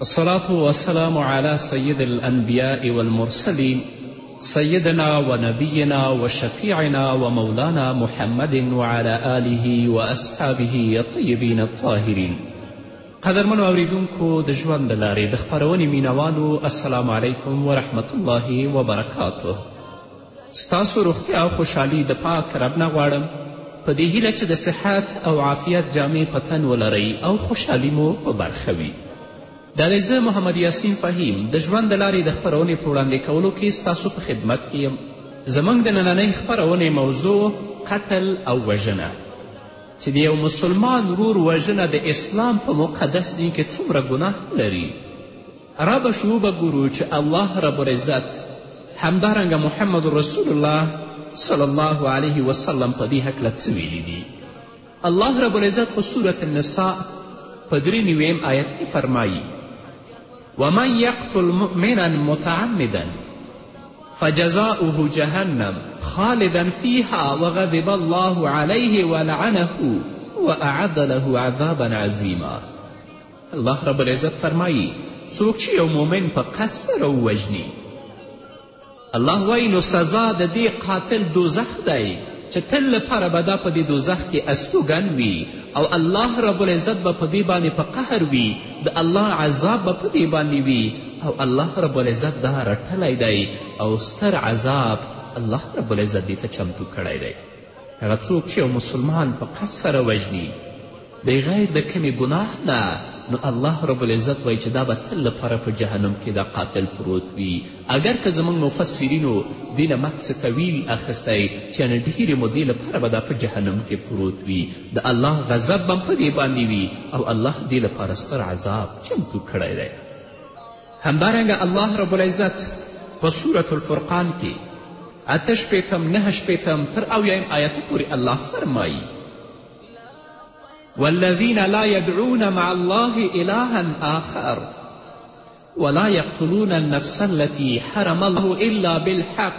الصلاة والسلام على سيد الأنبياء والمرسلين سيدنا ونبينا وشفيعنا ومولانا محمد وعلى آله وأصحابه الطيبين الطاهرين قدر من أوريدونكو دجوان دلاري دخبروني من د السلام عليكم ورحمة الله وبركاته ستاسو روغتیا او خوشحالي د پاک رب نه غواړم په دې هیله چې د صحت او عافیت جامې په تن ولرئ او خوشحالي مو په برخه وي دا دی زه محمد یاسین فهیم د ژوند د لارې د خپرونې په وړاندې کولو کې ستاسو په خدمت کې یم زموږ د نننۍ خپرونې موضوع قتل او وژنه چې د یو مسلمان ورور وژنه د اسلام په مقدس دین کې څومره ګناه لري را به شو به ګورو چې الله رب العزت همدارنګه محمد رسول الله صلی الله علیه وسلم په دې هکله څه ویلي دي الله رب العزت په صورت النساء په درې نویم آیت کې فرمایي ومن یقتل مؤمنا متعمدا فجزاؤه جهنم خالدا فيها وغضب الله عليه ولعنه وأعد له عذابا عظيما الله رب العزت فرمایی څوک چې یو مؤمن په قصد سره ووژني الله وایي نو سزا د دې قاتل دوزخ دی چې تل لپاره به دا په دې دوزخ کې استوګن وي او الله رب العزت به په دې باندې په قهر وي د الله عذاب به په دې باندې وي او الله رب العزت دا رټلی دی او ستر عذاب الله رب العزت دې ته چمتو کړی دی هغه څوک چې یو مسلمان په قصد سره وژني دی غیر د کمې ګناه نه نو الله رب العزت وایي چې دا به تل لپاره په جهنم کې دا قاتل پروت وي اگر که زموږ مفسرینو دې نه مکس طویل اخیستی چې یعنې ډېرې مودې لپاره به دا په جهنم کې پروت وي د الله غضب به هم په دې باندې وي او الله دې لپاره ستر عذاب چمتو کړی دی همدارنګه الله رب العزت په سورة الفرقان کې اته شپېتم نهه شپېتم تر اویایم آیته پورې الله فرمایي والذین لا یدعون مع الله الها آخر ولا یقتلون النفس التي حرم الله الا بالحق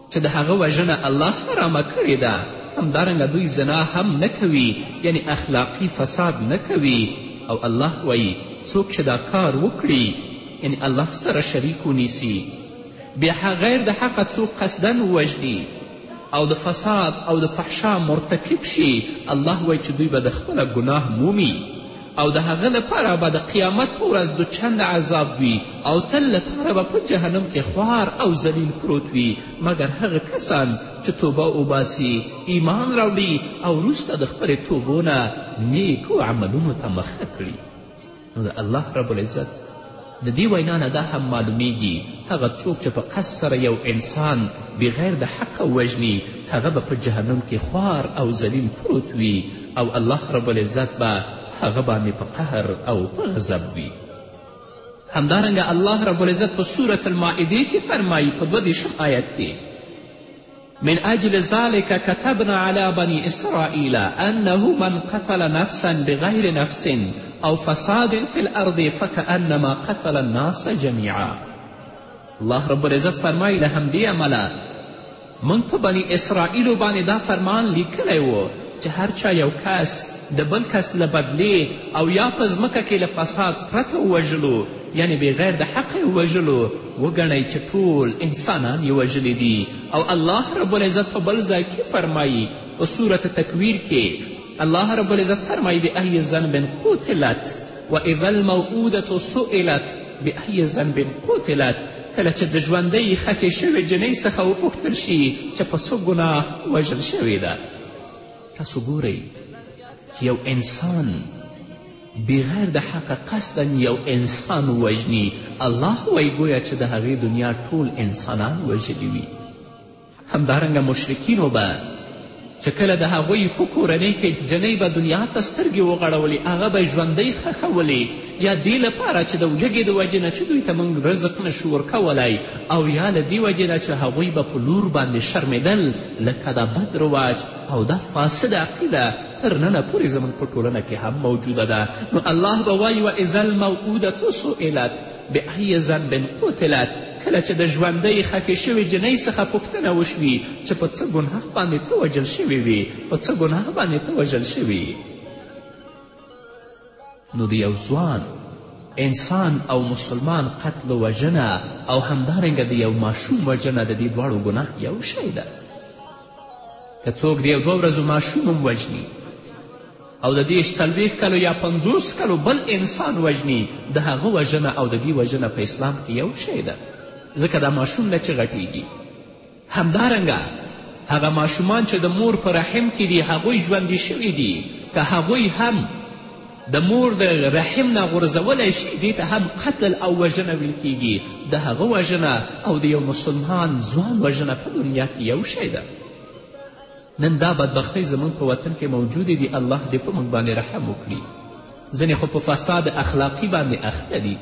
چې د هغه وژنه الله حرامه کړې ده همدارنګه دوی زنا هم نه کوي یعنی اخلاقي فساد نه کوي او الله وایي څوک چې دا کار وکړي یعنی الله سره شریک ونیسي بیا غیر د حقه څوک قصدا ووژني او د فساد او د فحشا مرتکب شي الله وایي چې دوی به د خپله ګناه مومي او د هغه لپاره به د قیامت په ورځ دوچند عذاب وي او تل لپاره به په جهنم کې خوار او ذلیل پروت وي مګر هغه کسان چې توبه وباسي ایمان راوړي او وروسته د خپلې توبو نه نیکو عملونو ته مخه کړي نو د الله رب العزت د دې وینا نه دا هم معلومیږي هغه څوک چې په قصد سره یو انسان بغیر د حقه وژني هغه به په جهنم کې خوار او ذلیل پروت وي او الله رب العزت به هغه باندې په قهر او په غضب وي همدارنګه الله رب العزت په سورة المائده کې فرمایي په دوه دېرشم آیت کې من اجل ذلك كتبنا على بني اسرائيل انه من قتل نفسا بغير نفس او فساد في الارض فكأنما قتل الناس جميعا الله رب العزت فرمایي له همدې امله موږ په بني اسرائیلو باندې دا فرمان لیکلی و چې هر چا یو کس د بل کس له بدلې او یا په ځمکه کې له فساد پرته ووژلو یعنې بغیر د حقه یې وژلو وګڼئ چې ټول انسانان یې وژلي دي او الله رب العزت په بل ځای کې فرمایي په صورت تکویر کې الله رب العزت فرمایي بأي ذنب قتلت و اذا الموعودة سئلت بأي ذنب قتلت کله چې د ژوندۍ خښې شوې جنۍ څخه وپوښتل شي چې په څو ګناه وژل شوې ده تاسو ګورئ یو انسان بغیر د حقه قصدا یو انسان وژني الله وایي ګویا چې د هغې دنیا ټول انسانان وژلي وي همدارنګه مشرکینو به چې کله د هغوی په کورنۍ کې جنۍ به دنیا ته سترګې وغړولې هغه به ژوندۍ ښخولې یا دې لپاره چې د لږې د وجې نه چې دوی ته موږ رزق نشو ورکولی او یا له دې وجې نه چې هغوی به په لور باندې شرمېدل لکه دا بد رواج او دا فاسده عقیده تر ننه پورې زموږ په ټولنه کې هم موجوده ده نو الله به وایي و اذا الموعوده سئلت بأي ذنب قتلت کله چې د ژوندۍ خکې شوې جنۍ څخه پوښتنه وشوي چې په څه ګناه باندې ته وژل شوې وي په څه ګناه باندې ته وژل شوي نو د یو ځوان انسان او مسلمان قتل و وژنه او همدارنګه د یو ماشوم وژنه د دې دواړو ګناه یو شی ده که څوک د یو دوه ورځو ماشوم هم وژني او د دېرش څلوېښت کلو یا پنځوس کلو بل انسان وژني د هغه وژنه او د دې وژنه په اسلام کې یو شی ده ځکه دا ماشوم نه چې غټیږي همدارنګه هغه ماشومان چې د مور په رحم کې دي هغوی ژوندي شوي دي که هغوی هم د مور د رحم نه غورځولی شي دې ته هم قتل او وژنه ویل کیږي د هغه وژنه او د یو مسلمان ځوان وژنه په دنیا کې یو شی ده نن دا بدبختۍ زموږ په وطن کې موجودې دي الله دې په موږ باندې رحم وکړي ځینې خو په فساد اخلاقي باندې اخته دي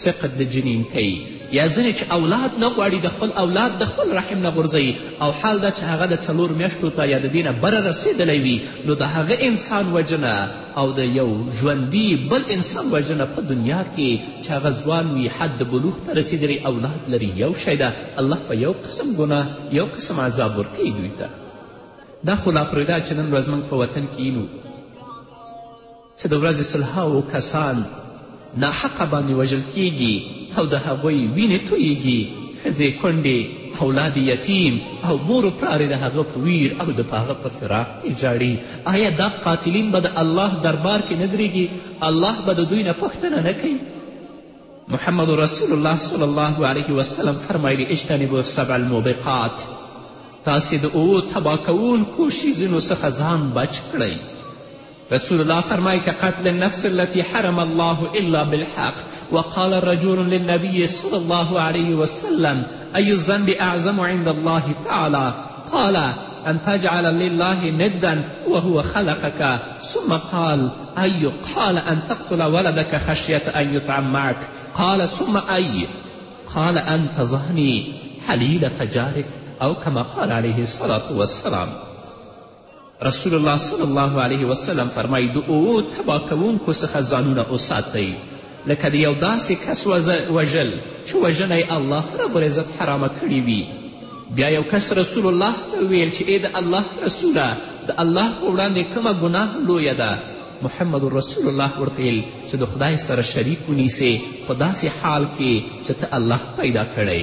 سقط د جنین کوي یا ځینې چې اولاد نه غواړي د خپل اولاد د خپل رحم نه غورځوي او حال دا چې هغه د څلور میاشتو ته یا د دې نه بره رسېدلی وي نو د هغه انسان وژنه او د یو ژوندي بل انسان وژنه په دنیا کې چې هغه ځوان وي حد بلوغ ته رسېدلی اولاد لري یو شی ده الله په یو قسم ګناه یو قسم عذاب ورکوي دوی ته دا خو لا پرېږده چې نن ورځ موږ په وطن کې یینو چې د ورځې سلهاو کسان ناحقه باندې وژل کیږي او د هغوی وینې تویږي ښځې کونډې اولاد یتیم او مور و پلار د هغه په ویر او د په هغه په فراق کې ژاړي آیا دا قاتلین به د الله دربار کې نه درېږي الله به د دوی نه پوښتنه نه کوي محمد رسول الله صلی الله علیه وسلم فرمایلی اجتنبو سبع الموبقات تاسې د اوو تبا کوونکو شیزونو څخه ځان بچ کړئ رسول الله فرمای که قتل النفس التي حرم الله الا بالحق وقال رجل للنبي صلى الله عليه وسلم أي الذنب أعظم عند الله تعالى قال أن تجعل لله ندا وهو خلقك ثم قال أي قال أن تقتل ولدك خشية أن يطعم معك قال ثم أي قال أن تظهني حليلة جارك أو كما قال عليه الصلاة والسلام رسول الله صلی الله علیه وسلم فرمایي د اوو تبا کوونکو څخه ځانونه وساتئ لکه د یو داسې کس وژل چې وژنه یې الله رب العزت حرامه کړې وي بیا یو کس رسول الله ته ویل چې ای د الله رسوله د الله په وړاندې کومه ګناه لویه ده محمد رسول الله ورته ویل چې د خدای سره شریک ونیسې په داسې حال کې چې ته الله پیدا کړی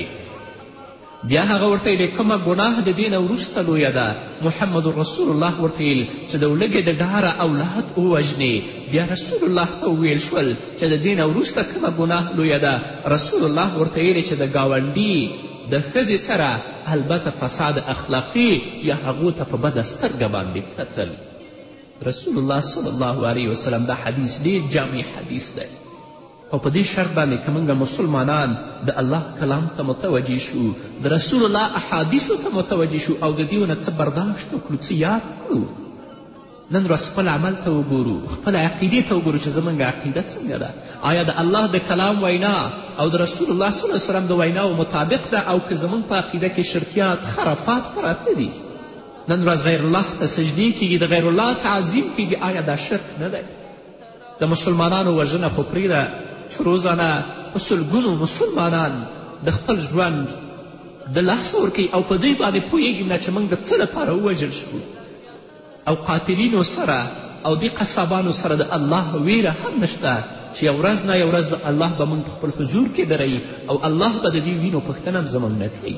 بیا هغه ورته ویلې کومه ګناه د دې نه وروسته لویه ده محمد رسول الله ورته ویل چې د ولږې د ډاره اولاد ووژنې بیا رسول الله ته وویل شول چې د دې نه وروسته کومه ګناه لویه ده رسول الله ورته ویلې چې د ګاونډي د ښځې سره البته فساد اخلاقي یا هغو ته په بده سترګه باندې کتل رسول الله صلی الله علیه وسلم دا حدیث ډیر جامع حدیث دی او په دې شرط باندې که موږ مسلمانان د الله کلام ته متوجه شو د رسول الله احادیثو ته متوجه شو او د دیو نه څه برداشت وکړو څه یاد کړو نن ورځ خپل عمل ته وګورو خپل عقیدې ته وګورو چې زموږ عقیده څنګه ده آیا د الله د کلام وینا او د رسول الله صلی الله وسلم د ویناو مطابق ده او که زموږ په عقیده کې شرکیات خرافات پراته دي نن ورځ غیر الله ته سجدې کیږي د غیر الله تعظیم کیږي آیا دا شرک نه دی د مسلمانانو وژنه خو پرېږده چې روزانه په سلګونو مسلمانان د خپل ژوند د لاسه ورکوي او په دوی باندې پوهېږي نه چې موږ د څه لپاره ووژل شو او قاتلینو سره او دې قصابانو سره د الله ویره هم نشته چې یو ورځ نه یو ورځ به الله به موږ په خپل حضور کې دروي او الله به د دې وینو پوښتنه هم زموږ نه کوي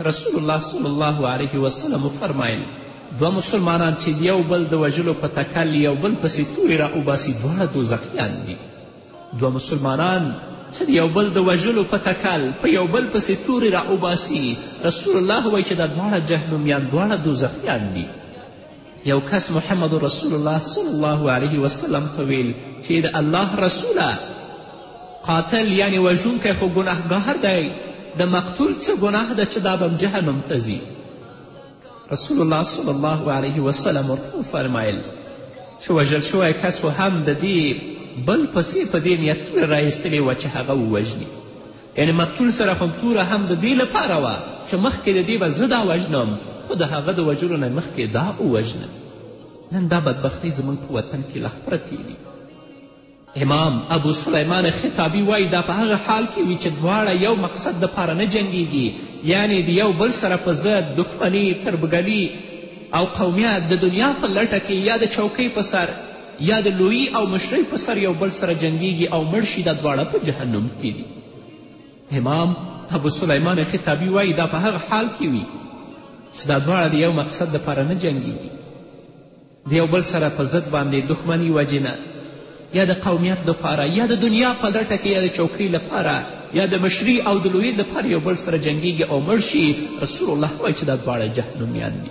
رسول الله صلی الله علیه وسلم وفرمایل دوه مسلمانان چې د یو بل د وژلو په تکل یو بل پسې تورې را وباسي دواړه دوزخیان دي دوه مسلمانان چې د یو بل د وژلو په تکل په یو بل پسې تورې را وباسي رسول الله وایي چې دا دواړه جهنمیان دواړه دوزخیان دي یو کس محمد رسول الله صلی الله علیه وسلم ته ویل چې د الله رسوله قاتل یعنې وژونکی خو ګناهګار دی د مقتول څه ګناه ده چې دا به جهنم ته ځي رسول الله صلی الله علیه وسلم ورته وفرمیل چې وژل شوی کس هم د دې بل پسې په دې نیت توره رایستلې وه چې هغه ووژني یعنې مقتول سره خو توره هم د دې لپاره وه چې مخکې د دې به زه دا وژنم خو د هغه د وژلو نه مخکې دا ووژنه نن دا بدبختۍ زموږ په وطن کې لا پرتې دي امام ابو سلیمان خطابي وایي دا په هغه حال کې وي چې دواړه یو مقصد دپاره نه جنګیږي یعنې د یو بل سره په ضد دښمني تربګلي او قومیت د دنیا په لټه کې یا د چوکۍ په سر یا د لویی او مشرۍ په سر یو بل سره جنګیږي او مړ شي دا دواړه په جهنم کې دي امام ابو سلیمان خطابي وایي دا په هغه حال کې وي چې دا دواړه د یو مقصد دپاره نه جنګیږي د یو بل سره په ضد باندې دښمني وجې نه یا د قومیت دپاره یا د دنیا په لټه کې یا د چوکۍ لپاره یا د مشري او د لویې لپاره یو بل سره جنګیږي او مړ شي رسول الله وایي چې دا دواړه جهنمیان دي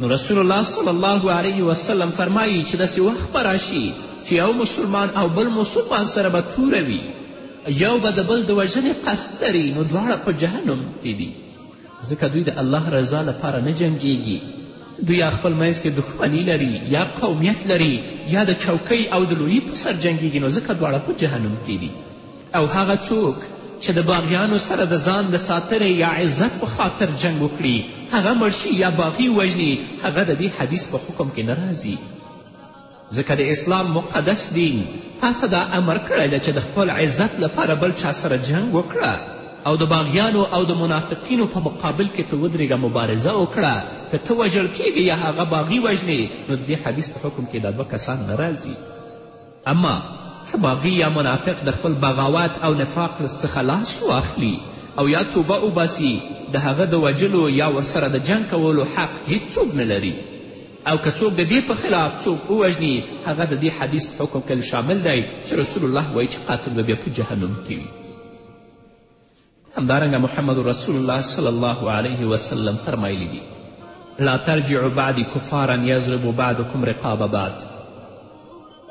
نو رسول الله صلی الله علیه وسلم فرمایي چې داسې وخت به راشي چې یو مسلمان او بل مسلمان سره به توره وي یو به د بل د وژنې قصد لري نو دواړه په جهنم کې دي ځکه دوی د الله رضا لپاره نه جنګیږي دوی یا خپل منځ کې دښمني لري یا قومیت لري یا د چوکۍ او د لویي په سر جنګیږي نو ځکه دواړه په جهنم کې دي او هغه څوک چې د باغیانو سره د ځان د ساتنې یا عزت په خاطر جنګ وکړي هغه مړ شي یا باغي وژني هغه د دې حدیث په حکم کې نه راځي ځکه د اسلام مقدس دین تا ته دا امر کړی ده چې د خپل عزت لپاره بل چا سره جنګ وکړه او د باغیانو او د منافقینو په مقابل کې ته ودرېږه مبارزه وکړه که ته وژل کیږې یا هغه باغي وژنې نو د دې حدیث په حکم کې دا دوه کسان نه راځي اما که باغي یا منافق د خپل بغاوت او نفاق څخه لاس واخلي او یا توبه وباسي د هغه د وژلو یا ورسره د جنګ کولو حق هیڅوک نه لري او که څوک د دې په خلاف څوک ووژني هغه د دې حدیث په حکم کې شامل دی چې رسول الله وایي چې قاتل به بیا په جهنم کې وي همدارنګه محمد رسول الله صلی الله علیه وسلم فرمایلی دي لا ترجعوا بعد کفارا یضرب بعدکم رقاب بعد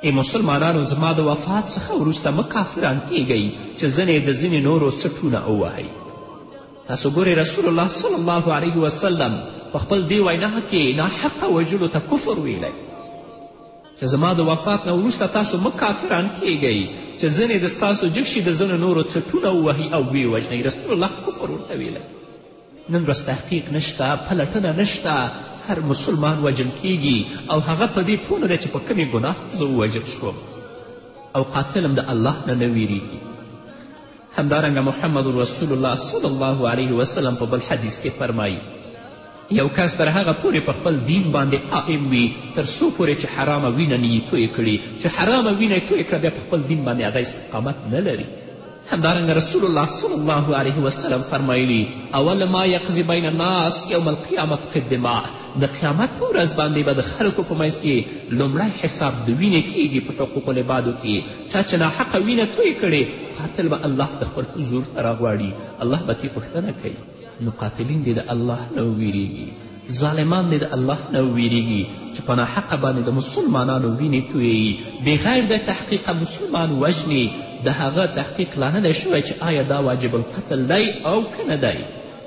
ای مسلمانانو زما د وفات څخه وروسته مه کافران کیږئ چې ځینې د ځینې نورو سټونه ووهئ تاسو ګورئ رسول الله صلی الله علیه وسلم په خپل دې وینا کې ناحقه وژلو ته کفر ویلی چې زما د وفات نه وروسته تاسو مه کافران کیږئ چې ځنې د ستاسو جګ شي د ځنو نورو څټونه ووهي او ویې وژنئ رسول الله کفر ورته ویلی نن ورځ تحقیق نشته پلټنه نشته هر مسلمان وژل کیږي او هغه په دې پوه نه دی چې په کومې ګناه زه ووژل شوم او قاتل هم د الله نه نه ویریږي همدارنګه محمد رسول الله صلی الله علیه وسلم په بل حدیث کې فرمایي یو کس تر هغه پورې په خپل دین باندې قائم وي تر څو پورې چې حرامه وینه نه توی کړي چې حرامه وینه یې توی کړه بیا په خپل دین باندې هغه استقامت نه لري همدارنګه رسول الله صلی الله علیه وسلم فرمایلی اول ما یقضي بین الناس یوم القیامه فی الدماء د قیامت په ورځ باندې به د خلکو په منځ کې لومړی حساب د وینې کیږي په حقوق العبادو کې چا چې ناحقه وینه توی کړې قاتل به الله د خپل حضور ته راغواړي الله به ترې پوښتنه کوي نو قاتلین دې د الله نه وویریږي ظالمان دې د الله نه وویریږي چې په ناحقه باندې د مسلمانانو وینې تویوي بغیر د تحقیقه مسلمان وژني د هغه تحقیق لا نه دی شوی چې آیا دا واجب القتل دی او که نه دی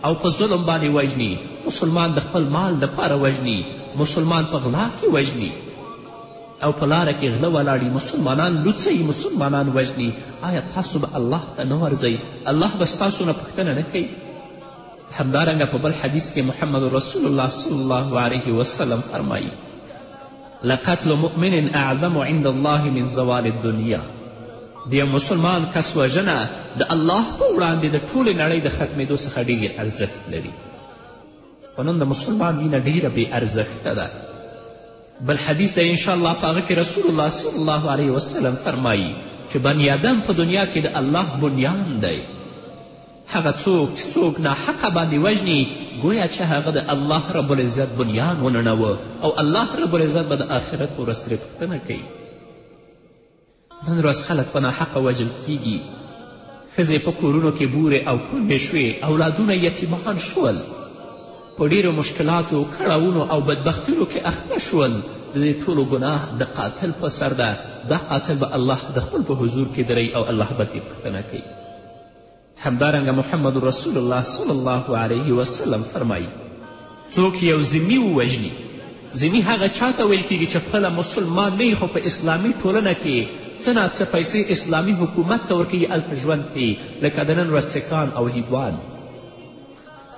او په ظلم باندې وژني مسلمان د خپل مال دپاره وژني مسلمان په غلا کې وژني او په لاره کې غله ولاړي مسلمانان لوڅوي مسلمانان وژني آیا تاسو به الله ته نه ورځئ الله به ستاسو نه پوښتنه نه کوي همدارنګه په بل حدیث کې محمد رسول الله صلی الله علیه وسلم فرمایي لقتل مؤمن اعظم عند الله من زوال الدنیا د یو مسلمان کس وژنه د الله په وړاندې د ټولې نړۍ د ختمېدو څخه ډېر ارزښت لري خو نن د مسلمان مینه ډیره بې ارزښته ده بل حدیث دی انشاءالله په هغه کې رسول الله صلی الله علیه وسلم فرمایی چې بنی آدم په دنیا کې د الله بنیان دی هغه څوک چې څوک ناحقه باندې وژني ګویا چې هغه د الله رب العزت بنیان ونړوه او الله رب العزت به د آخرت په ورځ ترې پوښتنه کوي نن ورځ خلک په ناحقه وژل کیږي ښځې په کورونو کې بورې او کونډې شوې اولادونه یتیمان شول په ډیرو مشکلاتو کړاوونو او بدبختیو کې اخته شول د دې ټولو ګناه د قاتل په سر ده دا قاتل به الله د خپل په حضور کې دری او الله به ترې پوښتنه کوي همدارنګه محمد رسول الله صلی الله علیه وسلم فرمایي څوک یو ذمي ووژني ذمي هغه چا ته ویل کیږي چې خپله مسلمان نه خو په اسلامي ټولنه کې څه نا څه پیسې اسلامي حکومت ته ورکوي هلته ژوند کوي لکه د نن ورځ سکان او هیبوان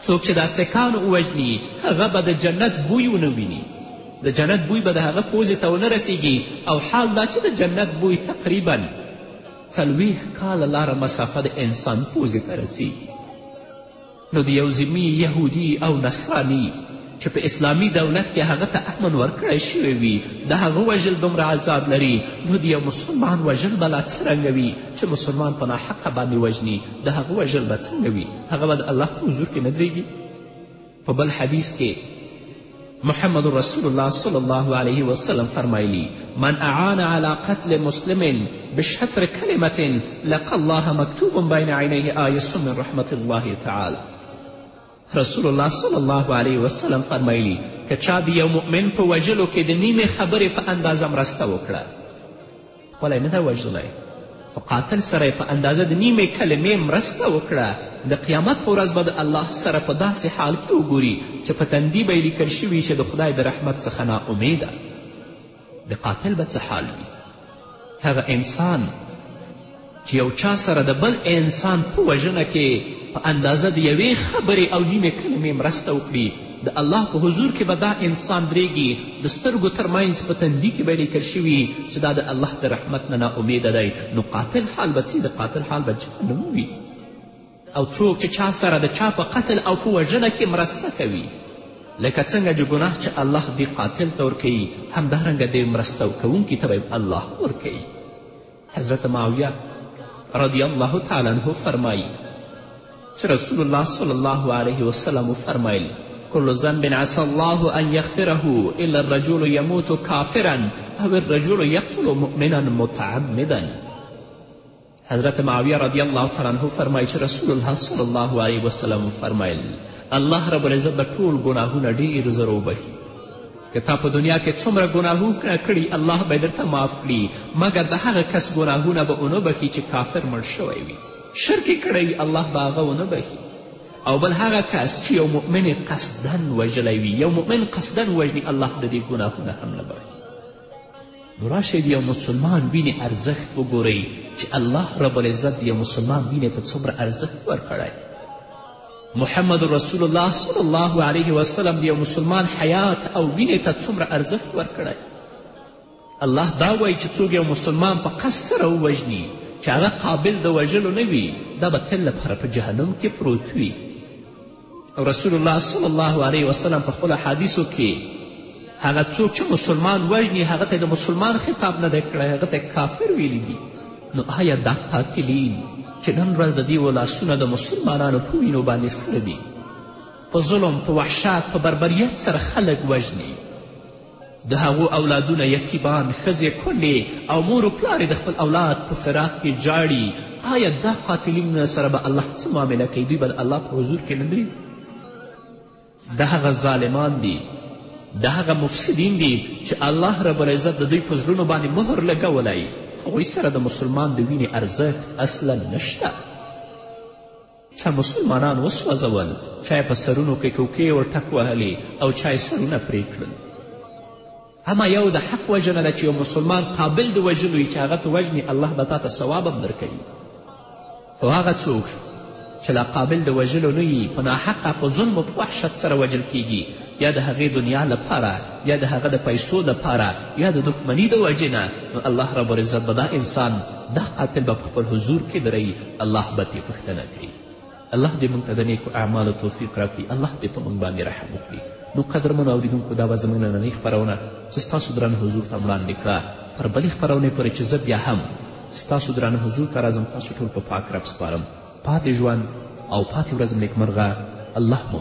څوک چې دا سکان ووژني هغه به د جنت بوی ونه ویني د جنت بوی به د هغه پوزې ته ونه رسیږي او حال دا چې د جنت بوی تقریبا څلوېښت کاله لاره مسافه د انسان پوزې ته رسېږي نو د یو ذمي یهودي او نصراني چې په اسلامي دولت کې هغه ته امن ورکړی شوی وي د هغه وژل دومره عذاب لري نو د یو مسلمان وژل به لا څرنګه وي چې مسلمان په ناحقه باندې وژني د هغه وژل به څنګه وي هغه به د الله په حضور کې نه درېږي په بل حدیث کې محمد رسول الله صلی الله علیه وسلم فرمایلی من اعان على قتل مسلم بشطر کلمة لقى الله مکتوب بین عینیه آیس من رحمت الله تعالی رسول الله صلی الله علیه وسلم فرمایلی که چا د یو مؤمن په وژلو کې د نیمې خبرې په اندازه مرسته وکړه خپله یې نه ده وژلی خو قاتل سره یې په اندازه د نیمې کلمې مرسته وکړه د قیامت په ورځ به د الله سره په داسې حال کې وګوري چې په تندي به یې لیکل شوي چې د خدای د رحمت څخه ناامیده د قاتل به څه حال وي هغه انسان چې یو چا سره د بل انسان په وژنه کې په اندازه د یوې خبرې او نیمې کلمې مرسته وکړي د الله په حضور کې به دا انسان درېږي د سترګو تر منځ په تندي کې به یې لیکل شوي چې دا د الله د رحمت نه ناامیده دی نو قاتل حال به څه د قاتل حال به جهنم وي او څوک چې چا سره د چا په قتل او په وژنه کې مرسته کوي لکه څنګه چې ګناه چې الله دې قاتل ته ورکوي همدارنګه دې مرسته کوونکي ته به الله ورکوي حضرت معاویه رضی الله تعالی عنه فرمایي چې رسول الله صلی الله علیه وسلم وفرمیل كل ذنب عسى الله أن يغفره إلا الرجل يموت كافرا أو الرجل يقتل مؤمنا متعمدا حضرت معاویه رضی الله تعالی عنه فرمایي چې رسول الله صلی الله علیه وسلم فرمایل الله رب العزت به ټول ګناهونه ډیر زر وبخي که تا په دنیا کې څومره ګناهونه کړي الله به درته معاف کړي مګر د هغه کس ګناهونه به ونه بخي چې کافر مړ شوی وي شرک یې کړی وي الله به هغه ونه بخي او بل هغه کس چې یو مؤمن یې قصدن وژلی وي یو مؤمن قصدن وژني الله د دې ګناهونه هم نه بخي نو راشئ د یو مسلمان وینې ارزښت وګورئ چې الله رب العزت د یو مسلمان وینې ته څومره ارزښت ورکړی محمد رسول الله صلی الله علیه وسلم د یو مسلمان حیات او وینې ته څومره ارزښت ورکړی الله دا وایي چې څوک یو مسلمان په قصد سره ووژني چې هغه قابل د وژلو نه وي دا به تل لپاره په جهنم کې پروت وي او رسول الله صلی الله علیه وسلم په خپلو حدیثو کې هغه څوک چې مسلمان وژني هغه ته د مسلمان خطاب نه دی کړی هغه ته کافر ویلی دي نو آیا دا قاتلین چې نن ورځ د دیو لاسونه د مسلمانانو په وینو باندې سره دي په ظلم په وحشت په بربریت سره خلک وژني د هغو اولادونه یتیمان ښځې کونډې او مور و پلار د خپل اولاد په فراق کې جاړي آیا دا قاتلین سره به الله څه معامله کوي دوی به د الله په حضور کې نه درېږي دا هغه ظالمان دي دا هغه مفسدین دي چې الله رب العزت د دوی په زړونو باندې مهر لګولی هغوی سره د مسلمان د وینې ارزښت اصلا نشته چا مسلمانان وسوځول چا یې په سرونو کې کوکې ورټک وهلې او چا یې سرونه پرې کړل اما یو د حق وژنه ده چې یو مسلمان قابل د وژلو وي چې هغه ته وژني الله به تا ته ثواب هم درکوي خو هغه څوک چې لا قابل د وژلو نه وي په ناحقه په ظلم په وحشت سره وژل کیږي یا د هغې دنیا لپاره یا د هغه د پیسو لپاره یا د دښمني د وجې نه نو الله رب العزت به دا انسان دا قاتل به په خپل حضور کې دروي الله به ترې پوښتنه کوي الله دې موږ ته د نیکو اعمالو توفیق راکړي الله دې په موږ باندې رحم وکړي نو قدرمنو اوریدونکو دا به زموږ نننۍ خپرونه چې ستاسو درانه حضور ته وړاندې کړه تر بلې خپرونې پورې چې زه بیا هم ستاسو درانه حضور ته راځم تاسو ټول په پاک رب سپارم پاتې ژوند او پاتې ورځ نیکمرغه الله مو